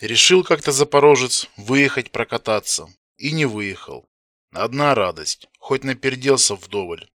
Решил как-то Запорожец выехать прокататься. И не выехал. Одна радость, хоть наперделся вдоволь.